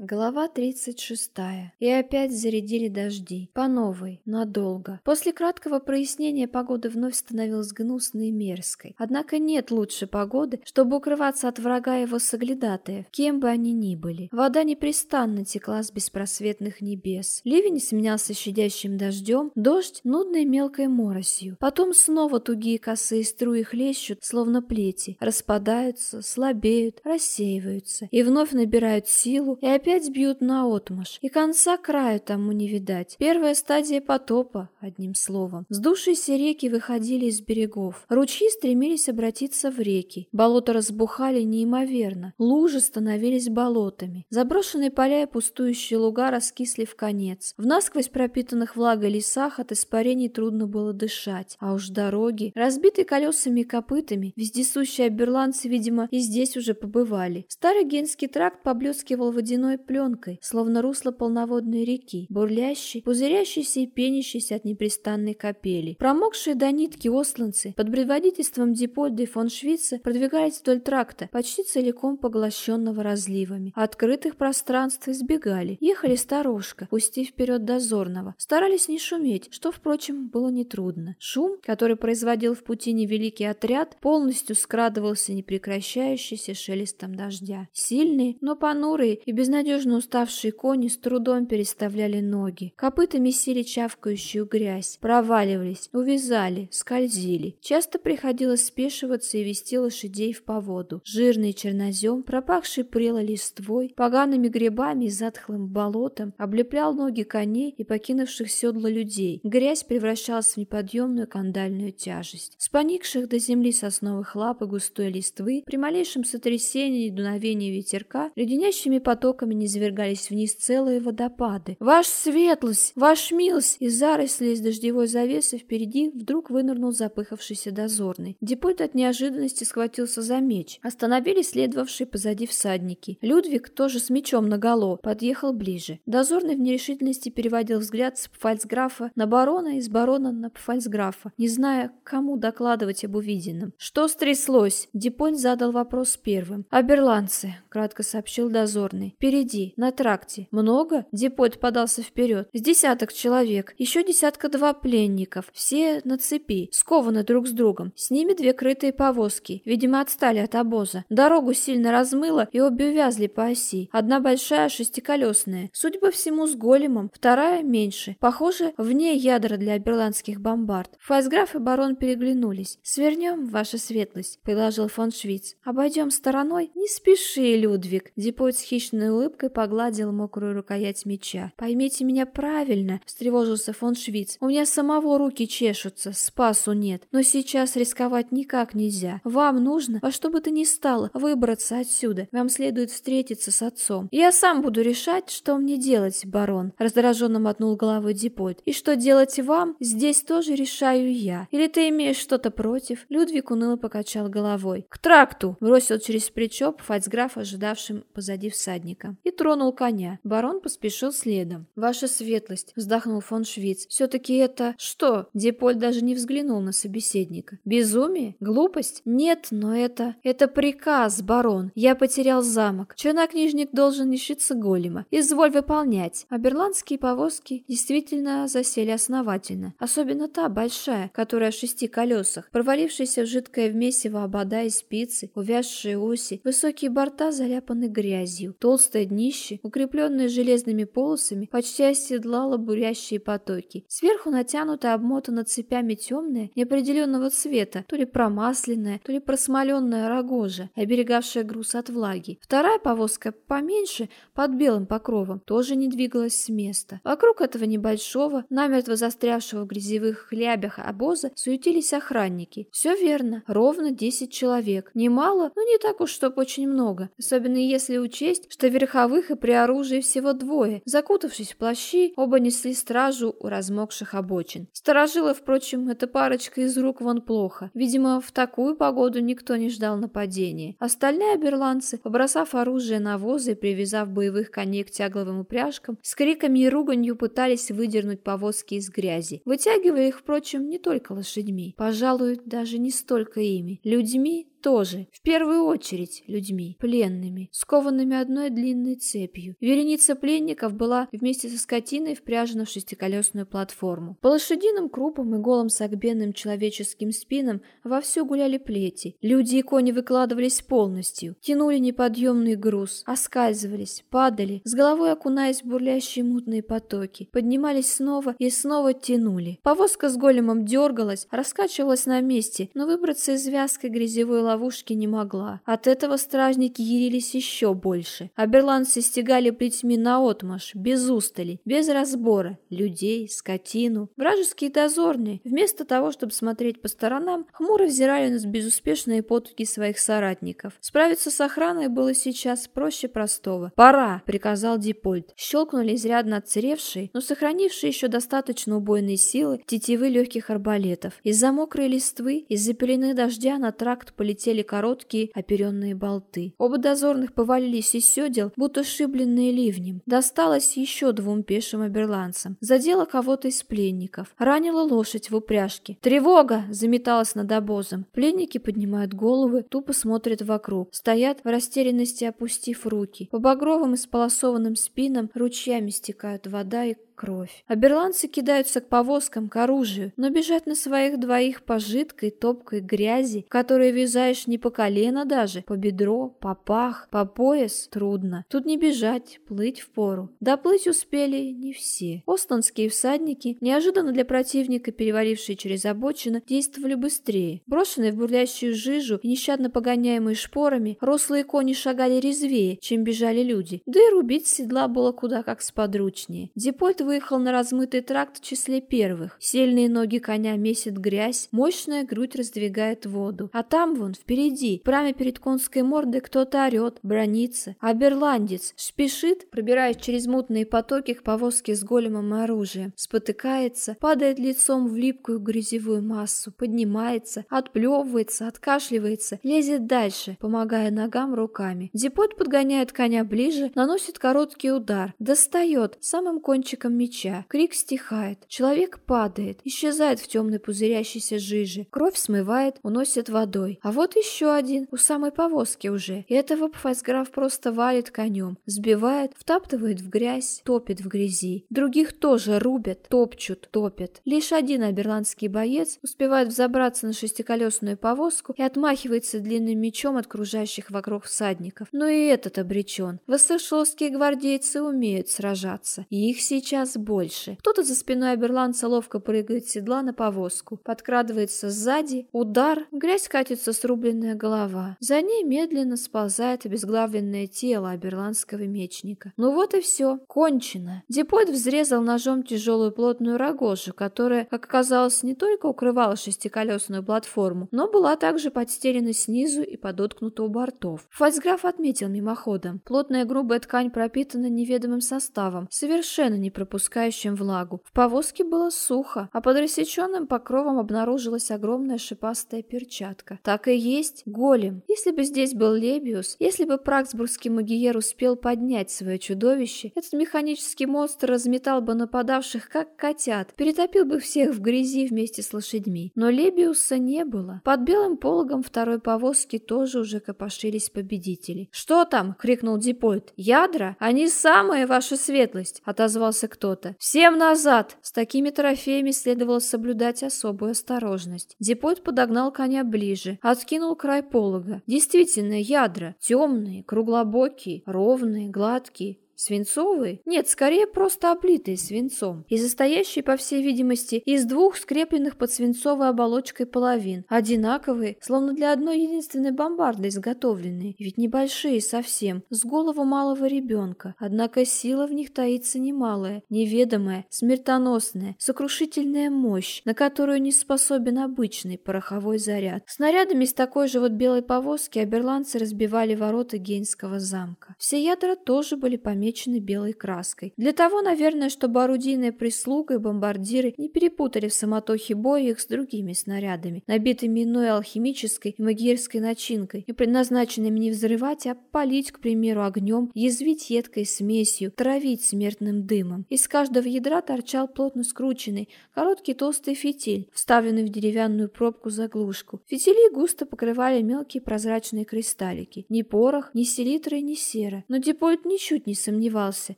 Глава 36. И опять зарядили дожди. По новой, надолго. После краткого прояснения погода вновь становилась гнусной и мерзкой. Однако нет лучше погоды, чтобы укрываться от врага его соглядатаев, кем бы они ни были. Вода непрестанно текла с беспросветных небес. Ливень сменялся щадящим дождем, дождь — нудной мелкой моросью. Потом снова тугие косые струи хлещут, словно плети, распадаются, слабеют, рассеиваются и вновь набирают силу и опять опять бьют наотмашь, и конца краю тому не видать. Первая стадия потопа, одним словом. Сдувшиеся реки выходили из берегов. Ручьи стремились обратиться в реки. Болота разбухали неимоверно. Лужи становились болотами. Заброшенные поля и пустующие луга раскисли в конец. В насквозь пропитанных влагой лесах от испарений трудно было дышать. А уж дороги, разбитые колесами и копытами, вездесущие оберландцы, видимо, и здесь уже побывали. Старый генский тракт поблескивал водяной пленкой, словно русло полноводной реки, бурлящей, пузырящейся и пенящейся от непрестанной капели. Промокшие до нитки осланцы под предводительством Дипольда и фон Швица продвигались вдоль тракта, почти целиком поглощенного разливами. Открытых пространств избегали. Ехали сторожка, пустив вперед дозорного. Старались не шуметь, что, впрочем, было нетрудно. Шум, который производил в пути невеликий отряд, полностью скрадывался непрекращающийся шелестом дождя. Сильные, но понурые и безнадежные Безнадежно уставшие кони с трудом переставляли ноги. Копыта месили чавкающую грязь, проваливались, увязали, скользили. Часто приходилось спешиваться и вести лошадей в поводу. Жирный чернозем, пропахший прело листвой, погаными грибами и затхлым болотом, облеплял ноги коней и покинувших седла людей. Грязь превращалась в неподъемную кандальную тяжесть. С поникших до земли сосновых лап и густой листвы, при малейшем сотрясении и дуновении ветерка, леденящими потоками низвергались вниз целые водопады. «Ваш светлость! Ваш милость!» Из зарослей из дождевой завесы впереди вдруг вынырнул запыхавшийся дозорный. Депольт от неожиданности схватился за меч. Остановились следовавшие позади всадники. Людвиг, тоже с мечом наголо, подъехал ближе. Дозорный в нерешительности переводил взгляд с пфальцграфа на барона и с барона на пфальцграфа, не зная, кому докладывать об увиденном. «Что стряслось?» Депольт задал вопрос первым. «Аберландцы», — кратко сообщил дозорный. «Перейди Впереди, на тракте. Много? Депот подался вперед. С десяток человек. Еще десятка-два пленников. Все на цепи, скованы друг с другом. С ними две крытые повозки. Видимо, отстали от обоза. Дорогу сильно размыло, и обе увязли по оси. Одна большая, шестиколесная. Судя по всему, с големом. Вторая меньше. Похоже, вне ядра для аберландских бомбард. Файсграф и барон переглянулись. «Свернем, ваша светлость», — предложил фон Швиц. «Обойдем стороной?» «Не спеши, Людвиг», — Депот с хищной улыбкой улыбкой погладил мокрую рукоять меча. «Поймите меня правильно», — встревожился фон Швиц. «У меня самого руки чешутся, спасу нет. Но сейчас рисковать никак нельзя. Вам нужно, во что бы то ни стало, выбраться отсюда. Вам следует встретиться с отцом. Я сам буду решать, что мне делать, барон», — раздраженно мотнул головой Дипольт. «И что делать вам, здесь тоже решаю я. Или ты имеешь что-то против?» Людвиг уныло покачал головой. «К тракту!» — бросил через плечо фальцграф, ожидавшим позади всадника и тронул коня. Барон поспешил следом. «Ваша светлость», — вздохнул фон Швиц, — «все-таки это...» «Что?» Диполь даже не взглянул на собеседника. «Безумие? Глупость? Нет, но это... Это приказ, барон. Я потерял замок. Чернокнижник должен лишиться голема. Изволь выполнять». А берландские повозки действительно засели основательно. Особенно та, большая, которая о шести колесах. Провалившаяся в жидкое вмесиво обода и спицы, увязшие оси, высокие борта заляпаны грязью, толстая днище, укрепленное железными полосами, почти оседлало бурящие потоки. Сверху натянута обмотана цепями темная, неопределенного цвета, то ли промасленная, то ли просмоленная рогожа, оберегавшая груз от влаги. Вторая повозка, поменьше, под белым покровом, тоже не двигалась с места. Вокруг этого небольшого, намертво застрявшего в грязевых хлябях обоза, суетились охранники. Все верно, ровно 10 человек. Немало, но не так уж, чтоб очень много. Особенно если учесть, что верховые верховых и при оружии всего двое. Закутавшись в плащи, оба несли стражу у размокших обочин. Сторожила, впрочем, эта парочка из рук вон плохо. Видимо, в такую погоду никто не ждал нападения. Остальные оберландцы, побросав оружие на возы и привязав боевых коней к тягловым упряжкам, с криками и руганью пытались выдернуть повозки из грязи. Вытягивая их, впрочем, не только лошадьми. Пожалуй, даже не столько ими. Людьми тоже, в первую очередь, людьми, пленными, скованными одной длинной цепью. Вереница пленников была вместе со скотиной впряжена в шестиколесную платформу. По лошадиным крупам и голым согбенным человеческим спинам вовсю гуляли плети. Люди и кони выкладывались полностью, тянули неподъемный груз, оскальзывались, падали, с головой окунаясь в бурлящие мутные потоки, поднимались снова и снова тянули. Повозка с големом дергалась, раскачивалась на месте, но выбраться из вязкой грязевой ловушки не могла. От этого стражники ярились еще больше. Аберландцы стегали плетьми наотмашь, без устали, без разбора, людей, скотину. Вражеские дозорные, вместо того, чтобы смотреть по сторонам, хмуро взирали на безуспешные потуги своих соратников. Справиться с охраной было сейчас проще простого. «Пора!» — приказал Дипольт. Щелкнули изрядно отцеревшие, но сохранившие еще достаточно убойные силы тетивы легких арбалетов. Из-за мокрой листвы, из-за пелены дождя на тракт полетели короткие оперенные болты. Оба дозорных повалились из седел, будто шибленные ливнем. Досталось еще двум пешим оберландцам. Задело кого-то из пленников. Ранила лошадь в упряжке. «Тревога!» — заметалась над обозом. Пленники поднимают головы, тупо смотрят вокруг. Стоят в растерянности, опустив руки. По багровым и сполосованным спинам ручьями стекают вода и кровь. Аберландцы кидаются к повозкам, к оружию, но бежать на своих двоих по жидкой, топкой грязи, в которой вязаешь не по колено даже, по бедро, по пах, по пояс, трудно. Тут не бежать, плыть впору. Доплыть успели не все. Остонские всадники, неожиданно для противника, перевалившие через обочину, действовали быстрее. Брошенные в бурлящую жижу и нещадно погоняемые шпорами, рослые кони шагали резвее, чем бежали люди. Да и рубить седла было куда как сподручнее. Депольт выехал на размытый тракт в числе первых. Сильные ноги коня месят грязь, мощная грудь раздвигает воду. А там вон, впереди, прямо перед конской мордой кто-то орет, бронится. А берландец спешит, пробираясь через мутные потоки к повозке с големом и оружием. Спотыкается, падает лицом в липкую грязевую массу, поднимается, отплевывается, откашливается, лезет дальше, помогая ногам руками. Депот подгоняет коня ближе, наносит короткий удар, достает самым кончиком меча. Крик стихает. Человек падает, исчезает в темной пузырящейся жиже. Кровь смывает, уносит водой. А вот еще один, у самой повозки уже. И этого Пфайсграф просто валит конем. Сбивает, втаптывает в грязь, топит в грязи. Других тоже рубят, топчут, топят. Лишь один аберландский боец успевает взобраться на шестиколесную повозку и отмахивается длинным мечом от кружащих вокруг всадников. Но и этот обречен. Высшелские гвардейцы умеют сражаться. И их сейчас раз больше. Кто-то за спиной Аберланца ловко прыгает с седла на повозку, подкрадывается сзади, удар, грязь катится срубленная голова. За ней медленно сползает обезглавленное тело аберландского мечника. Ну вот и все, кончено. Депойт взрезал ножом тяжелую плотную рогожу, которая, как оказалось, не только укрывала шестиколесную платформу, но была также подстелена снизу и подоткнута у бортов. Фальцграф отметил мимоходом. Плотная грубая ткань пропитана неведомым составом, совершенно не пропускающим пропускающим влагу. В повозке было сухо, а под рассеченным покровом обнаружилась огромная шипастая перчатка. Так и есть голем. Если бы здесь был Лебиус, если бы Праксбургский магиер успел поднять свое чудовище, этот механический монстр разметал бы нападавших, как котят, перетопил бы всех в грязи вместе с лошадьми. Но Лебиуса не было. Под белым пологом второй повозки тоже уже копошились победители. «Что там?» — крикнул Дипольт. «Ядра? Они самые, ваша светлость!» — отозвался кто кто-то. «Всем назад!» С такими трофеями следовало соблюдать особую осторожность. Депот подогнал коня ближе, откинул край полога. Действительно, ядра. Темные, круглобокие, ровные, гладкие. Свинцовые? Нет, скорее просто облитые свинцом. И состоящие, по всей видимости, из двух скрепленных под свинцовой оболочкой половин. Одинаковые, словно для одной единственной бомбарды изготовленные. Ведь небольшие совсем, с голову малого ребенка. Однако сила в них таится немалая, неведомая, смертоносная, сокрушительная мощь, на которую не способен обычный пороховой заряд. Снарядами из такой же вот белой повозки аберландцы разбивали ворота Гейнского замка. Все ядра тоже были помечены помечены белой краской. Для того, наверное, чтобы орудийная прислуга и бомбардиры не перепутали в самотохе боя их с другими снарядами, набитыми иной алхимической и магической начинкой, и предназначенными не взрывать, а полить, к примеру, огнем, язвить едкой смесью, травить смертным дымом. Из каждого ядра торчал плотно скрученный, короткий толстый фитиль, вставленный в деревянную пробку заглушку. Фитили густо покрывали мелкие прозрачные кристаллики. Ни порох, ни селитры, ни сера. Но Дипольт ничуть не сомневался.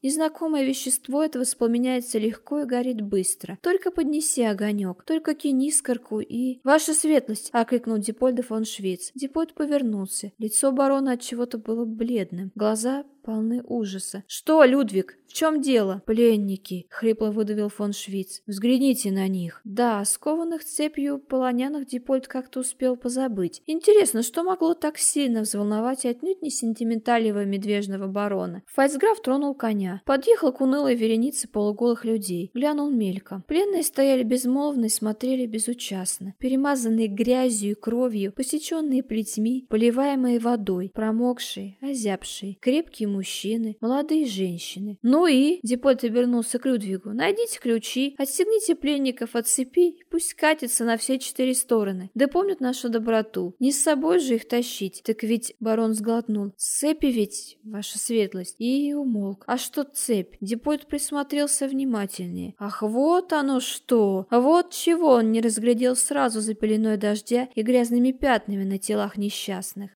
Незнакомое вещество это воспламеняется легко и горит быстро. Только поднеси огонек, только кинь искорку и... «Ваша светлость!» — окликнул Дипольда фон Швейц. Дипольт повернулся. Лицо барона от чего-то было бледным. Глаза полны ужаса. «Что, Людвиг, в чем дело?» «Пленники», — хрипло выдавил фон Швиц. «Взгляните на них». Да, скованных цепью полонянных Дипольт как-то успел позабыть. Интересно, что могло так сильно взволновать отнюдь не сентиментального медвежного барона? Фальцграф тронул коня. Подъехал к унылой веренице полуголых людей. Глянул мельком. Пленные стояли безмолвно и смотрели безучастно. Перемазанные грязью и кровью, посеченные плетьми, поливаемые водой, промокшие, озябшие, крепкие мужчины, молодые женщины. «Ну и...» — Дипольт обернулся к Людвигу. «Найдите ключи, отстегните пленников от цепи пусть катятся на все четыре стороны. Да помнят нашу доброту. Не с собой же их тащить. Так ведь...» — барон сглотнул. «Цепи ведь, ваша светлость». И умолк. «А что цепь?» Дипольт присмотрелся внимательнее. «Ах, вот оно что! Вот чего он не разглядел сразу за пеленой дождя и грязными пятнами на телах несчастных.